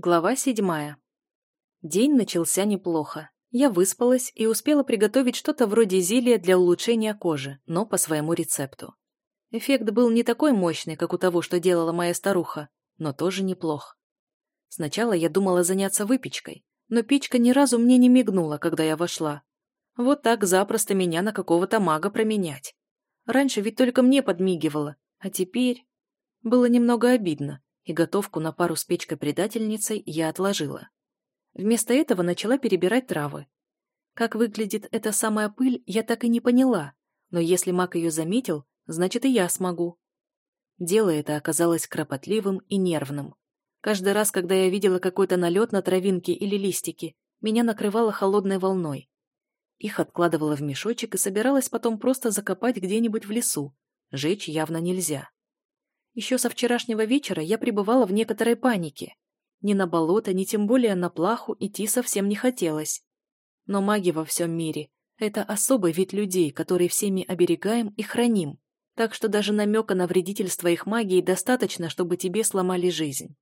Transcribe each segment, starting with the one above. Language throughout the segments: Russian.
Глава седьмая. День начался неплохо. Я выспалась и успела приготовить что-то вроде зелья для улучшения кожи, но по своему рецепту. Эффект был не такой мощный, как у того, что делала моя старуха, но тоже неплох. Сначала я думала заняться выпечкой, но печка ни разу мне не мигнула, когда я вошла. Вот так запросто меня на какого-то мага променять. Раньше ведь только мне подмигивала, а теперь... Было немного обидно, и готовку на пару с печкой-предательницей я отложила. Вместо этого начала перебирать травы. Как выглядит эта самая пыль, я так и не поняла, но если маг ее заметил, значит и я смогу. Дело это оказалось кропотливым и нервным. Каждый раз, когда я видела какой-то налет на травинки или листики, меня накрывало холодной волной. Их откладывала в мешочек и собиралась потом просто закопать где-нибудь в лесу. Жечь явно нельзя. Еще со вчерашнего вечера я пребывала в некоторой панике. Ни на болото, ни тем более на плаху идти совсем не хотелось. Но маги во всем мире – это особый вид людей, который всеми оберегаем и храним, так что даже намека на вредительство их магии достаточно, чтобы тебе сломали жизнь.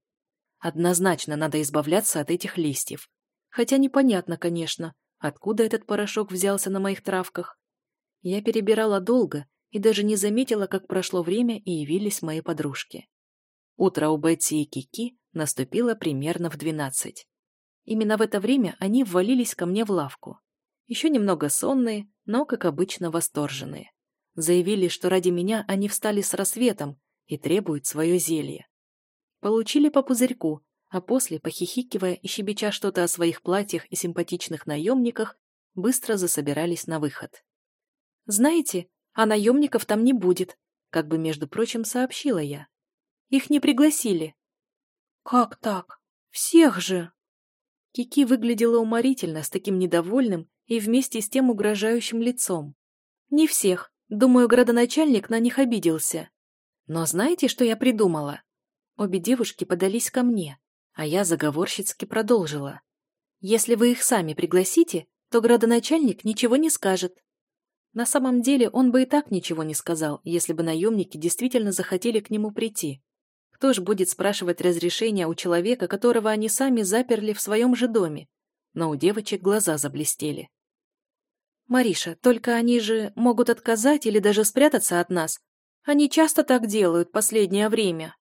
Однозначно надо избавляться от этих листьев. Хотя непонятно, конечно, откуда этот порошок взялся на моих травках. Я перебирала долго и даже не заметила, как прошло время и явились мои подружки. Утро у Бетти и Кики наступило примерно в двенадцать. Именно в это время они ввалились ко мне в лавку. Еще немного сонные, но, как обычно, восторженные. Заявили, что ради меня они встали с рассветом и требуют свое зелье. Получили по пузырьку, а после, похихикивая и щебеча что-то о своих платьях и симпатичных наемниках, быстро засобирались на выход. «Знаете, а наемников там не будет, как бы, между прочим, сообщила я. Их не пригласили. Как так? Всех же! Кики выглядела уморительно, с таким недовольным и вместе с тем угрожающим лицом. Не всех. Думаю, градоначальник на них обиделся. Но знаете, что я придумала? Обе девушки подались ко мне, а я заговорщицки продолжила. Если вы их сами пригласите, то градоначальник ничего не скажет. На самом деле он бы и так ничего не сказал, если бы наемники действительно захотели к нему прийти. Кто ж будет спрашивать разрешения у человека, которого они сами заперли в своем же доме? Но у девочек глаза заблестели. «Мариша, только они же могут отказать или даже спрятаться от нас. Они часто так делают последнее время».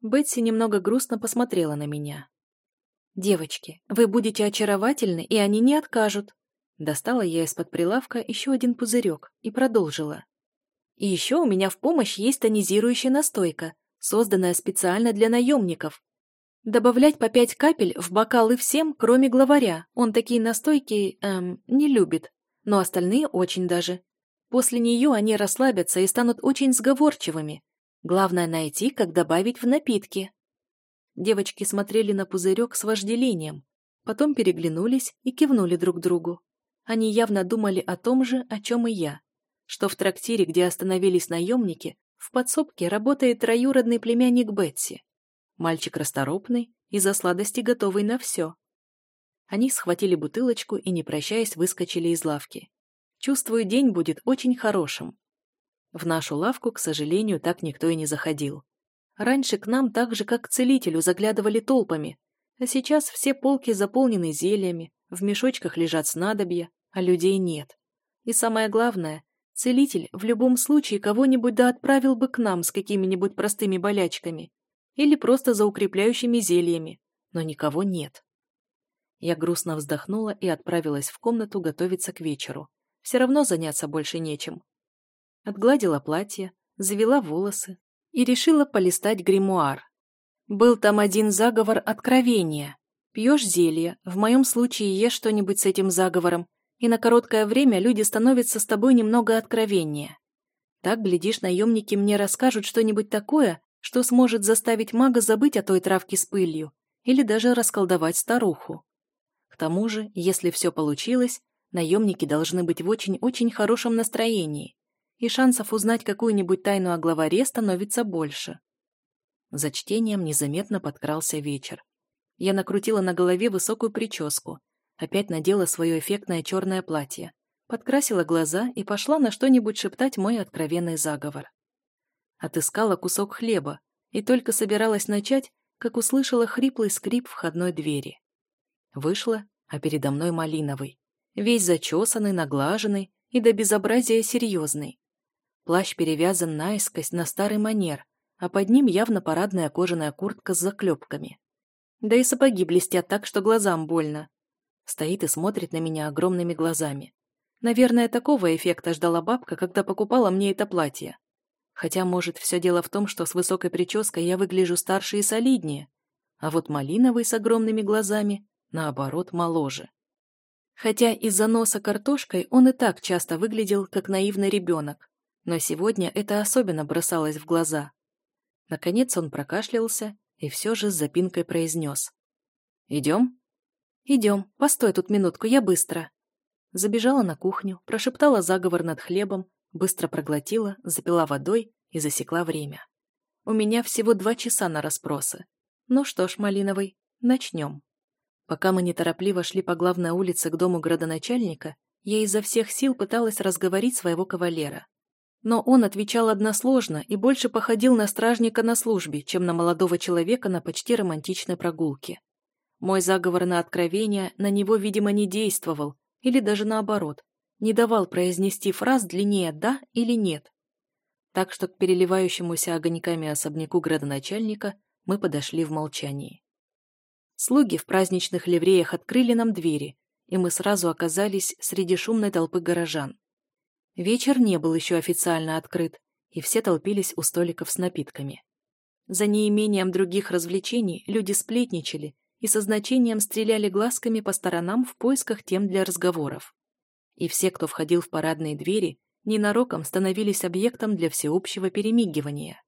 Бетси немного грустно посмотрела на меня. «Девочки, вы будете очаровательны, и они не откажут. Достала я из-под прилавка еще один пузырек и продолжила. И еще у меня в помощь есть тонизирующая настойка, созданная специально для наемников. Добавлять по пять капель в бокалы всем, кроме главаря. Он такие настойки, эм, не любит. Но остальные очень даже. После нее они расслабятся и станут очень сговорчивыми. Главное найти, как добавить в напитки. Девочки смотрели на пузырек с вожделением, потом переглянулись и кивнули друг другу. Они явно думали о том же, о чем и я, что в трактире, где остановились наемники, в подсобке работает троюродный племянник Бетси. Мальчик расторопный и за сладости готовый на все. Они схватили бутылочку и, не прощаясь, выскочили из лавки. Чувствую, день будет очень хорошим. В нашу лавку, к сожалению, так никто и не заходил. Раньше к нам так же, как к целителю, заглядывали толпами, а сейчас все полки заполнены зельями, в мешочках лежат снадобья, а людей нет. И самое главное, целитель в любом случае кого-нибудь да отправил бы к нам с какими-нибудь простыми болячками или просто за укрепляющими зельями, но никого нет. Я грустно вздохнула и отправилась в комнату готовиться к вечеру. Все равно заняться больше нечем. Отгладила платье, завела волосы и решила полистать гримуар. Был там один заговор откровения, Пьешь зелье, в моем случае ешь что-нибудь с этим заговором, и на короткое время люди становятся с тобой немного откровеннее. Так, глядишь, наемники мне расскажут что-нибудь такое, что сможет заставить мага забыть о той травке с пылью или даже расколдовать старуху. К тому же, если все получилось, наемники должны быть в очень-очень хорошем настроении, и шансов узнать какую-нибудь тайну о главаре становится больше. За чтением незаметно подкрался вечер. Я накрутила на голове высокую прическу, опять надела свое эффектное черное платье, подкрасила глаза и пошла на что-нибудь шептать мой откровенный заговор. Отыскала кусок хлеба и только собиралась начать, как услышала хриплый скрип входной двери. Вышла, а передо мной малиновый. Весь зачесанный, наглаженный и до безобразия серьезный. Плащ перевязан наискось на старый манер, а под ним явно парадная кожаная куртка с заклепками. Да и сапоги блестят так, что глазам больно. Стоит и смотрит на меня огромными глазами. Наверное, такого эффекта ждала бабка, когда покупала мне это платье. Хотя, может, все дело в том, что с высокой прической я выгляжу старше и солиднее, а вот малиновый с огромными глазами, наоборот, моложе. Хотя из-за носа картошкой он и так часто выглядел, как наивный ребенок, но сегодня это особенно бросалось в глаза. Наконец он прокашлялся и все же с запинкой произнес. «Идем?» «Идем. Постой тут минутку, я быстро». Забежала на кухню, прошептала заговор над хлебом, быстро проглотила, запила водой и засекла время. У меня всего два часа на расспросы. Ну что ж, Малиновый, начнем. Пока мы неторопливо шли по главной улице к дому градоначальника, я изо всех сил пыталась разговорить своего кавалера. Но он отвечал односложно и больше походил на стражника на службе, чем на молодого человека на почти романтичной прогулке. Мой заговор на откровение на него, видимо, не действовал, или даже наоборот, не давал произнести фраз длиннее «да» или «нет». Так что к переливающемуся огоньками особняку градоначальника мы подошли в молчании. Слуги в праздничных ливреях открыли нам двери, и мы сразу оказались среди шумной толпы горожан. Вечер не был еще официально открыт, и все толпились у столиков с напитками. За неимением других развлечений люди сплетничали и со значением стреляли глазками по сторонам в поисках тем для разговоров. И все, кто входил в парадные двери, ненароком становились объектом для всеобщего перемигивания.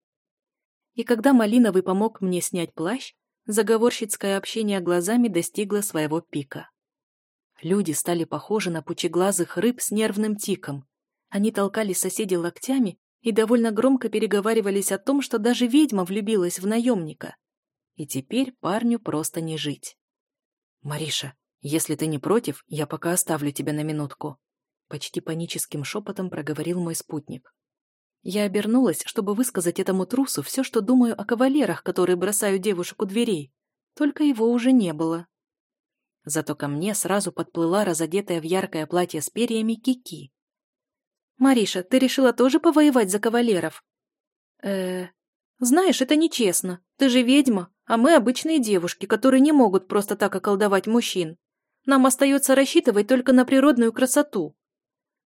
И когда Малиновый помог мне снять плащ, заговорщицкое общение глазами достигло своего пика. Люди стали похожи на пучеглазых рыб с нервным тиком. Они толкали соседей локтями и довольно громко переговаривались о том, что даже ведьма влюбилась в наемника. И теперь парню просто не жить. «Мариша, если ты не против, я пока оставлю тебя на минутку», почти паническим шепотом проговорил мой спутник. Я обернулась, чтобы высказать этому трусу все, что думаю о кавалерах, которые бросают девушек у дверей. Только его уже не было. Зато ко мне сразу подплыла разодетая в яркое платье с перьями Кики. «Мариша, ты решила тоже повоевать за кавалеров?» э знаешь, это нечестно. Ты же ведьма, а мы обычные девушки, которые не могут просто так околдовать мужчин. Нам остается рассчитывать только на природную красоту».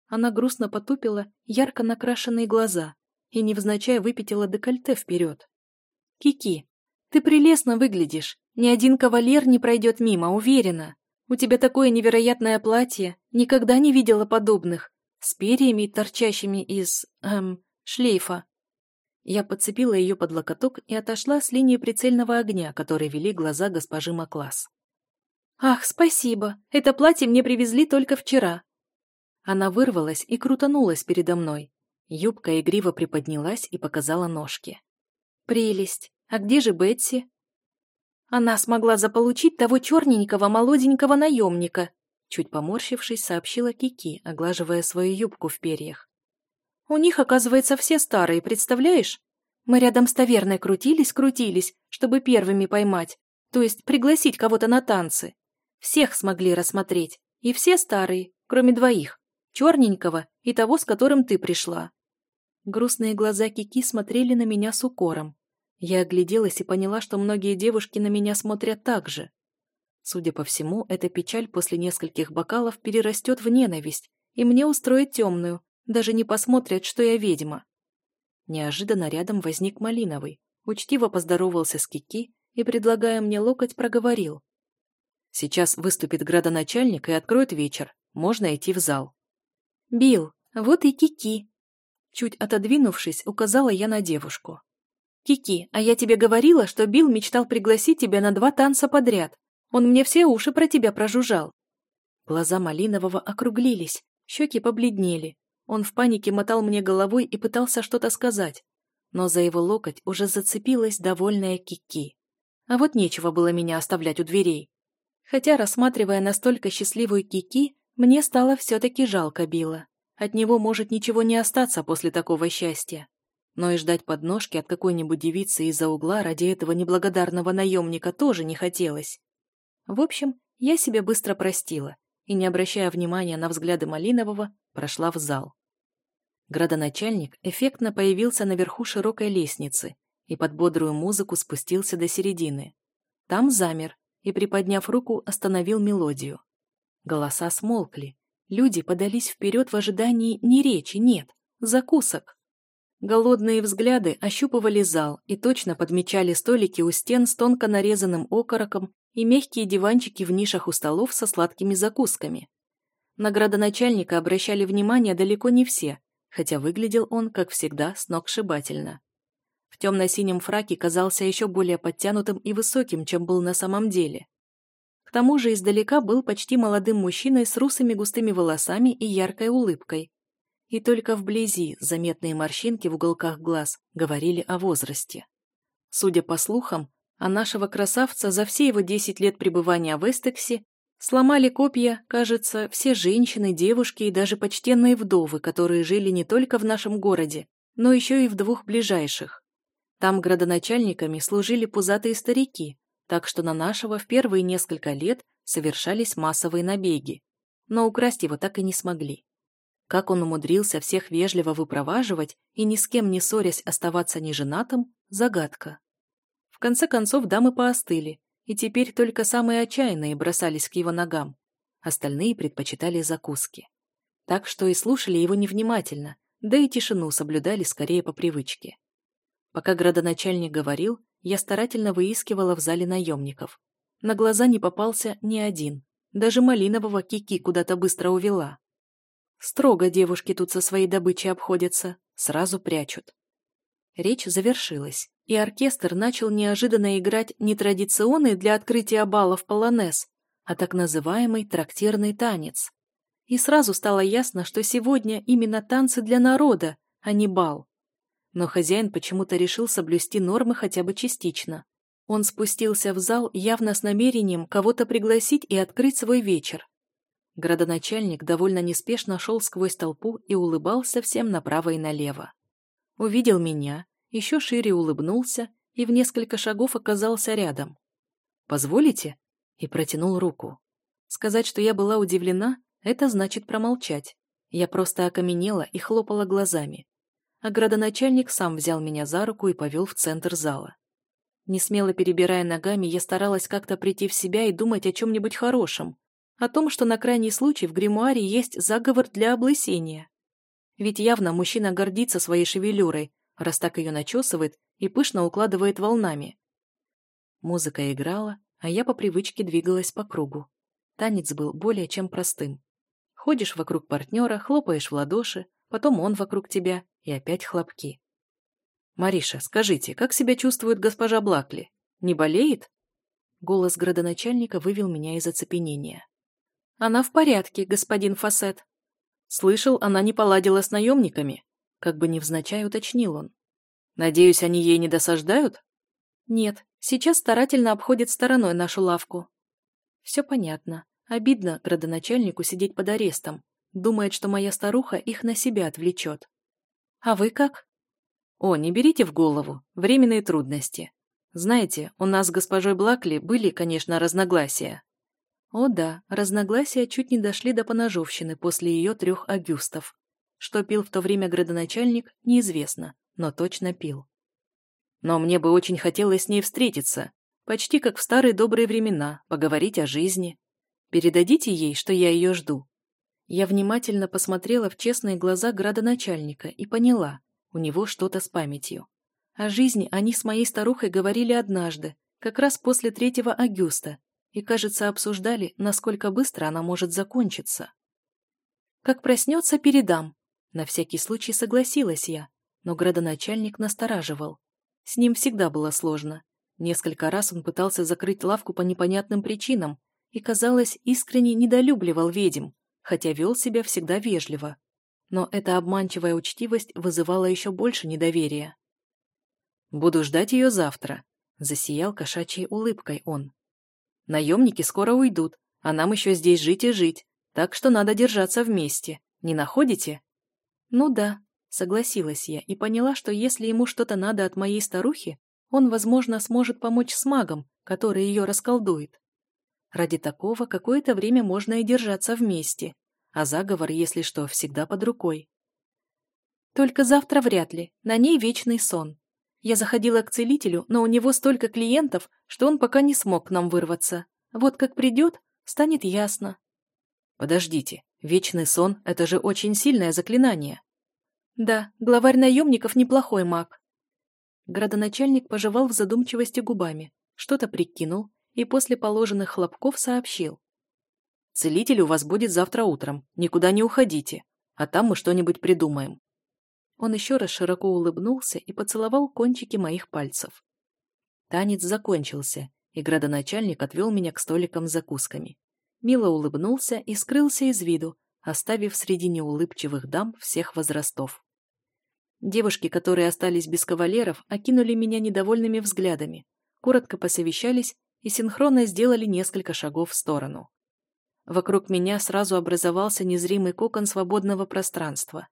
Она грустно потупила ярко накрашенные глаза и невзначай выпятила декольте вперед. «Кики, ты прелестно выглядишь. Ни один кавалер не пройдет мимо, уверена. У тебя такое невероятное платье. Никогда не видела подобных. С перьями, торчащими из... эм... шлейфа. Я подцепила ее под локоток и отошла с линии прицельного огня, который вели глаза госпожи Маклас. «Ах, спасибо! Это платье мне привезли только вчера!» Она вырвалась и крутанулась передо мной. Юбка игриво приподнялась и показала ножки. «Прелесть! А где же Бетси?» «Она смогла заполучить того черненького молоденького наемника», чуть поморщившись, сообщила Кики, оглаживая свою юбку в перьях. У них, оказывается, все старые, представляешь? Мы рядом с таверной крутились-крутились, чтобы первыми поймать, то есть пригласить кого-то на танцы. Всех смогли рассмотреть, и все старые, кроме двоих, черненького и того, с которым ты пришла. Грустные глаза Кики смотрели на меня с укором. Я огляделась и поняла, что многие девушки на меня смотрят так же. Судя по всему, эта печаль после нескольких бокалов перерастет в ненависть, и мне устроит темную, даже не посмотрят, что я ведьма. Неожиданно рядом возник Малиновый, учтиво поздоровался с Кики и, предлагая мне локоть, проговорил. «Сейчас выступит градоначальник и откроет вечер. Можно идти в зал». «Бил, вот и Кики». Чуть отодвинувшись, указала я на девушку. «Кики, а я тебе говорила, что Бил мечтал пригласить тебя на два танца подряд. Он мне все уши про тебя прожужжал». Глаза Малинового округлились, щеки побледнели, он в панике мотал мне головой и пытался что-то сказать, но за его локоть уже зацепилась довольная Кики. А вот нечего было меня оставлять у дверей. Хотя, рассматривая настолько счастливую Кики, мне стало все-таки жалко Билла. От него может ничего не остаться после такого счастья. Но и ждать подножки от какой-нибудь девицы из-за угла ради этого неблагодарного наемника тоже не хотелось. В общем, я себя быстро простила и, не обращая внимания на взгляды Малинового, прошла в зал. Градоначальник эффектно появился наверху широкой лестницы и под бодрую музыку спустился до середины. Там замер и, приподняв руку, остановил мелодию. Голоса смолкли. Люди подались вперед в ожидании не речи, нет, закусок. Голодные взгляды ощупывали зал и точно подмечали столики у стен с тонко нарезанным окороком и мягкие диванчики в нишах у столов со сладкими закусками. На градоначальника обращали внимание далеко не все, хотя выглядел он, как всегда, сногсшибательно. В темно-синем фраке казался еще более подтянутым и высоким, чем был на самом деле. К тому же издалека был почти молодым мужчиной с русыми густыми волосами и яркой улыбкой. И только вблизи заметные морщинки в уголках глаз говорили о возрасте. Судя по слухам, а нашего красавца за все его 10 лет пребывания в Эстексе сломали копья, кажется, все женщины, девушки и даже почтенные вдовы, которые жили не только в нашем городе, но еще и в двух ближайших. Там градоначальниками служили пузатые старики, так что на нашего в первые несколько лет совершались массовые набеги, но украсть его так и не смогли. Как он умудрился всех вежливо выпроваживать и ни с кем не ссорясь оставаться неженатым – загадка. В конце концов дамы поостыли, и теперь только самые отчаянные бросались к его ногам, остальные предпочитали закуски. Так что и слушали его невнимательно, да и тишину соблюдали скорее по привычке. Пока градоначальник говорил, я старательно выискивала в зале наемников. На глаза не попался ни один. Даже малинового кики куда-то быстро увела. Строго девушки тут со своей добычей обходятся, сразу прячут. Речь завершилась, и оркестр начал неожиданно играть не традиционный для открытия балов полонез, а так называемый трактирный танец. И сразу стало ясно, что сегодня именно танцы для народа, а не бал но хозяин почему-то решил соблюсти нормы хотя бы частично. Он спустился в зал явно с намерением кого-то пригласить и открыть свой вечер. Градоначальник довольно неспешно шел сквозь толпу и улыбался всем направо и налево. Увидел меня, еще шире улыбнулся и в несколько шагов оказался рядом. «Позволите?» и протянул руку. Сказать, что я была удивлена, это значит промолчать. Я просто окаменела и хлопала глазами а градоначальник сам взял меня за руку и повел в центр зала. Не смело перебирая ногами, я старалась как-то прийти в себя и думать о чем-нибудь хорошем, о том, что на крайний случай в гримуаре есть заговор для облысения. Ведь явно мужчина гордится своей шевелюрой, раз так ее начесывает и пышно укладывает волнами. Музыка играла, а я по привычке двигалась по кругу. Танец был более чем простым. Ходишь вокруг партнера, хлопаешь в ладоши, потом он вокруг тебя, и опять хлопки. «Мариша, скажите, как себя чувствует госпожа Блакли? Не болеет?» Голос градоначальника вывел меня из оцепенения. «Она в порядке, господин Фасет». «Слышал, она не поладила с наемниками?» Как бы невзначай уточнил он. «Надеюсь, они ей не досаждают?» «Нет, сейчас старательно обходит стороной нашу лавку». «Все понятно. Обидно градоначальнику сидеть под арестом. Думает, что моя старуха их на себя отвлечет. А вы как? О, не берите в голову. Временные трудности. Знаете, у нас с госпожой Блакли были, конечно, разногласия. О да, разногласия чуть не дошли до поножовщины после ее трех агюстов. Что пил в то время градоначальник, неизвестно, но точно пил. Но мне бы очень хотелось с ней встретиться, почти как в старые добрые времена, поговорить о жизни. Передадите ей, что я ее жду. Я внимательно посмотрела в честные глаза градоначальника и поняла, у него что-то с памятью. О жизни они с моей старухой говорили однажды, как раз после третьего Агюста, и, кажется, обсуждали, насколько быстро она может закончиться. «Как проснется, передам», — на всякий случай согласилась я, но градоначальник настораживал. С ним всегда было сложно. Несколько раз он пытался закрыть лавку по непонятным причинам и, казалось, искренне недолюбливал ведьм, хотя вел себя всегда вежливо. Но эта обманчивая учтивость вызывала еще больше недоверия. «Буду ждать ее завтра», — засиял кошачьей улыбкой он. «Наемники скоро уйдут, а нам еще здесь жить и жить, так что надо держаться вместе. Не находите?» «Ну да», — Согласилась я и поняла, что если ему что-то надо от моей старухи, он, возможно, сможет помочь с магом, который ее расколдует. Ради такого какое-то время можно и держаться вместе, а заговор, если что, всегда под рукой. Только завтра вряд ли, на ней вечный сон. Я заходила к целителю, но у него столько клиентов, что он пока не смог к нам вырваться. Вот как придет, станет ясно. Подождите, вечный сон — это же очень сильное заклинание. Да, главарь наемников неплохой маг. Градоначальник пожевал в задумчивости губами, что-то прикинул и после положенных хлопков сообщил. «Целитель у вас будет завтра утром, никуда не уходите, а там мы что-нибудь придумаем». Он еще раз широко улыбнулся и поцеловал кончики моих пальцев. Танец закончился, и градоначальник отвел меня к столикам с закусками. Мило улыбнулся и скрылся из виду, оставив среди неулыбчивых дам всех возрастов. Девушки, которые остались без кавалеров, окинули меня недовольными взглядами, коротко посовещались и синхронно сделали несколько шагов в сторону. Вокруг меня сразу образовался незримый кокон свободного пространства.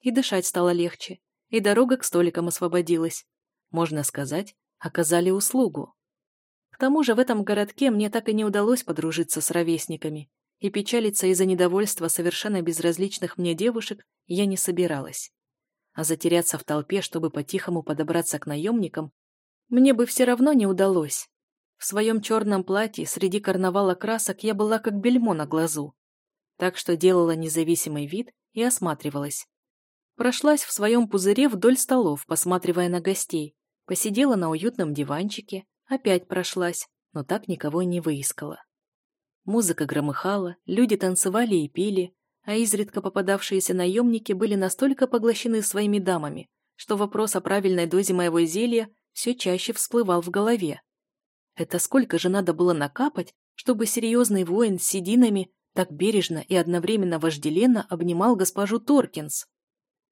И дышать стало легче, и дорога к столикам освободилась. Можно сказать, оказали услугу. К тому же в этом городке мне так и не удалось подружиться с ровесниками, и печалиться из-за недовольства совершенно безразличных мне девушек я не собиралась. А затеряться в толпе, чтобы по-тихому подобраться к наемникам, мне бы все равно не удалось. В своем черном платье среди карнавала красок я была как бельмо на глазу. Так что делала независимый вид и осматривалась. Прошлась в своем пузыре вдоль столов, посматривая на гостей. Посидела на уютном диванчике, опять прошлась, но так никого не выискала. Музыка громыхала, люди танцевали и пили, а изредка попадавшиеся наемники были настолько поглощены своими дамами, что вопрос о правильной дозе моего зелья все чаще всплывал в голове. Это сколько же надо было накапать, чтобы серьезный воин с сединами так бережно и одновременно вожделенно обнимал госпожу Торкинс?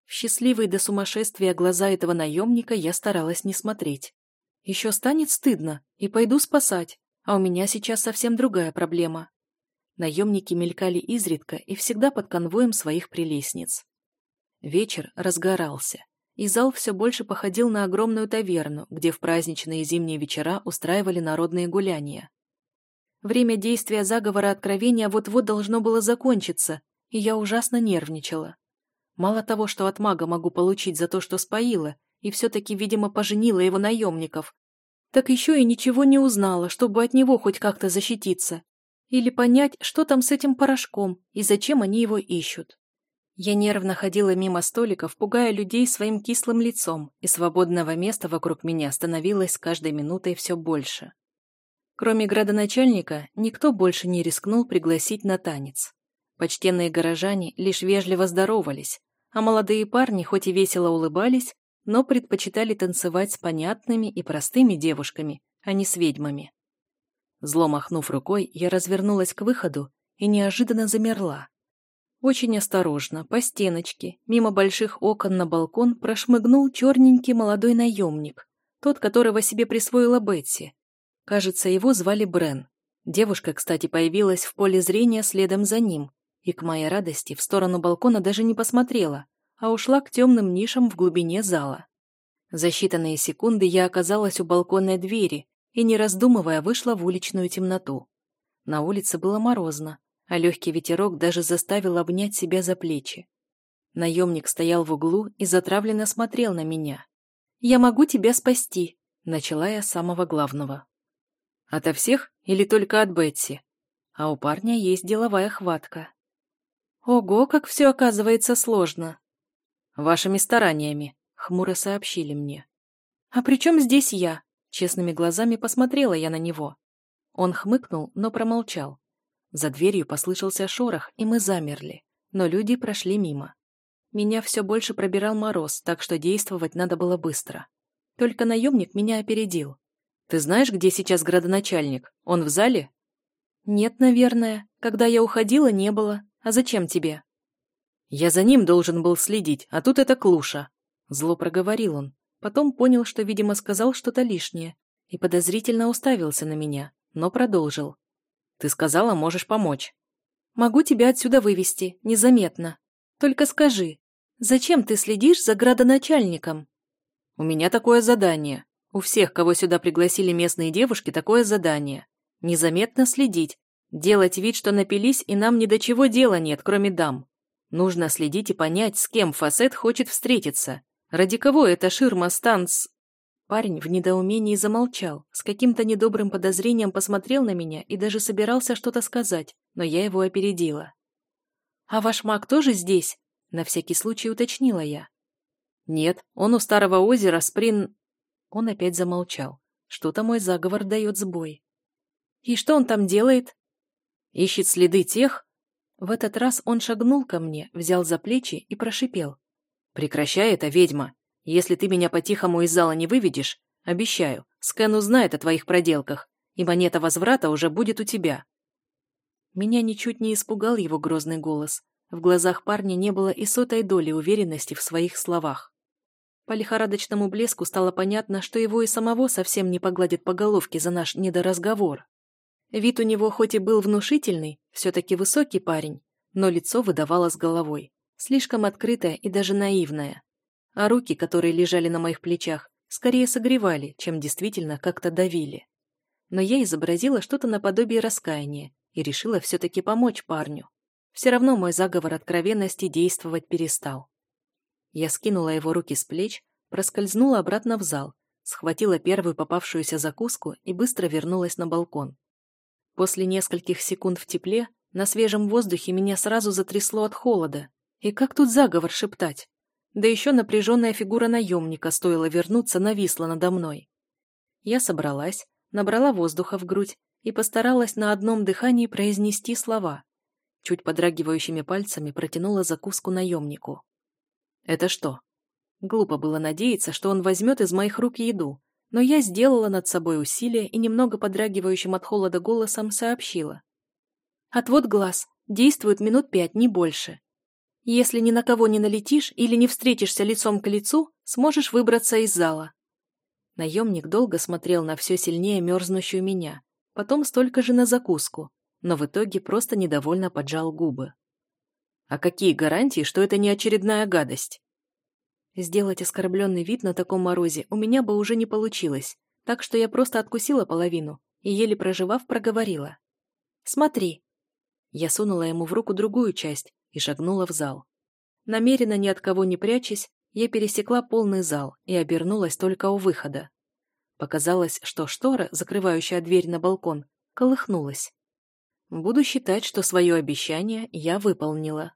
В счастливые до сумасшествия глаза этого наемника я старалась не смотреть. Еще станет стыдно, и пойду спасать, а у меня сейчас совсем другая проблема. Наемники мелькали изредка и всегда под конвоем своих прелестниц. Вечер разгорался, и зал все больше походил на огромную таверну, где в праздничные зимние вечера устраивали народные гуляния. Время действия заговора откровения вот-вот должно было закончиться, и я ужасно нервничала. Мало того, что от мага могу получить за то, что споила, и все-таки, видимо, поженила его наемников, так еще и ничего не узнала, чтобы от него хоть как-то защититься. Или понять, что там с этим порошком и зачем они его ищут. Я нервно ходила мимо столиков, пугая людей своим кислым лицом, и свободного места вокруг меня становилось с каждой минутой все больше. Кроме градоначальника, никто больше не рискнул пригласить на танец. Почтенные горожане лишь вежливо здоровались, а молодые парни хоть и весело улыбались, но предпочитали танцевать с понятными и простыми девушками, а не с ведьмами. Зло махнув рукой, я развернулась к выходу и неожиданно замерла. Очень осторожно, по стеночке, мимо больших окон на балкон прошмыгнул черненький молодой наемник, тот, которого себе присвоила Бетси. Кажется, его звали Брен. Девушка, кстати, появилась в поле зрения следом за ним, и, к моей радости, в сторону балкона даже не посмотрела, а ушла к темным нишам в глубине зала. За считанные секунды я оказалась у балконной двери и, не раздумывая, вышла в уличную темноту. На улице было морозно, а легкий ветерок даже заставил обнять себя за плечи. Наемник стоял в углу и затравленно смотрел на меня. «Я могу тебя спасти», — начала я с самого главного. «Ото всех или только от Бетси?» А у парня есть деловая хватка. Ого, как все оказывается сложно. Вашими стараниями, хмуро сообщили мне. А при чем здесь я? Честными глазами посмотрела я на него. Он хмыкнул, но промолчал. За дверью послышался шорох, и мы замерли, но люди прошли мимо. Меня все больше пробирал мороз, так что действовать надо было быстро. Только наемник меня опередил. «Ты знаешь, где сейчас градоначальник? Он в зале?» «Нет, наверное. Когда я уходила, не было. А зачем тебе?» «Я за ним должен был следить, а тут это клуша», — зло проговорил он. Потом понял, что, видимо, сказал что-то лишнее, и подозрительно уставился на меня, но продолжил. «Ты сказала, можешь помочь». «Могу тебя отсюда вывести, незаметно. Только скажи, «Зачем ты следишь за градоначальником?» «У меня такое задание. У всех, кого сюда пригласили местные девушки, такое задание. Незаметно следить, делать вид, что напились, и нам ни до чего дела нет, кроме дам. Нужно следить и понять, с кем Фасет хочет встретиться. Ради кого эта ширма станц...» Парень в недоумении замолчал, с каким-то недобрым подозрением посмотрел на меня и даже собирался что-то сказать, но я его опередила. «А ваш маг тоже здесь?» — на всякий случай уточнила я. «Нет, он у старого озера Сприн...» Он опять замолчал. Что-то мой заговор дает сбой. «И что он там делает?» «Ищет следы тех...» В этот раз он шагнул ко мне, взял за плечи и прошипел. «Прекращай это, ведьма. Если ты меня по-тихому из зала не выведешь, обещаю, Скэн узнает о твоих проделках, и монета возврата уже будет у тебя». Меня ничуть не испугал его грозный голос. В глазах парня не было и сотой доли уверенности в своих словах. По лихорадочному блеску стало понятно, что его и самого совсем не погладит по головке за наш недоразговор. Вид у него хоть и был внушительный, все-таки высокий парень, но лицо выдавало с головой, слишком открытое и даже наивное. А руки, которые лежали на моих плечах, скорее согревали, чем действительно как-то давили. Но я изобразила что-то наподобие раскаяния и решила все-таки помочь парню. Все равно мой заговор откровенности действовать перестал. Я скинула его руки с плеч, проскользнула обратно в зал, схватила первую попавшуюся закуску и быстро вернулась на балкон. После нескольких секунд в тепле, на свежем воздухе меня сразу затрясло от холода. И как тут заговор шептать? Да еще напряженная фигура наемника, стоило вернуться, нависла надо мной. Я собралась, набрала воздуха в грудь и постаралась на одном дыхании произнести слова. Чуть подрагивающими пальцами протянула закуску наемнику. «Это что?» Глупо было надеяться, что он возьмет из моих рук еду, но я сделала над собой усилие и немного подрагивающим от холода голосом сообщила. «Отвод глаз. Действует минут пять, не больше. Если ни на кого не налетишь или не встретишься лицом к лицу, сможешь выбраться из зала». Наемник долго смотрел на все сильнее мерзнущую меня, потом столько же на закуску, но в итоге просто недовольно поджал губы. А какие гарантии, что это не очередная гадость? Сделать оскорбленный вид на таком морозе у меня бы уже не получилось, так что я просто откусила половину и, еле проживав, проговорила. «Смотри». Я сунула ему в руку другую часть и шагнула в зал. Намеренно ни от кого не прячась, я пересекла полный зал и обернулась только у выхода. Показалось, что штора, закрывающая дверь на балкон, колыхнулась. Буду считать, что свое обещание я выполнила.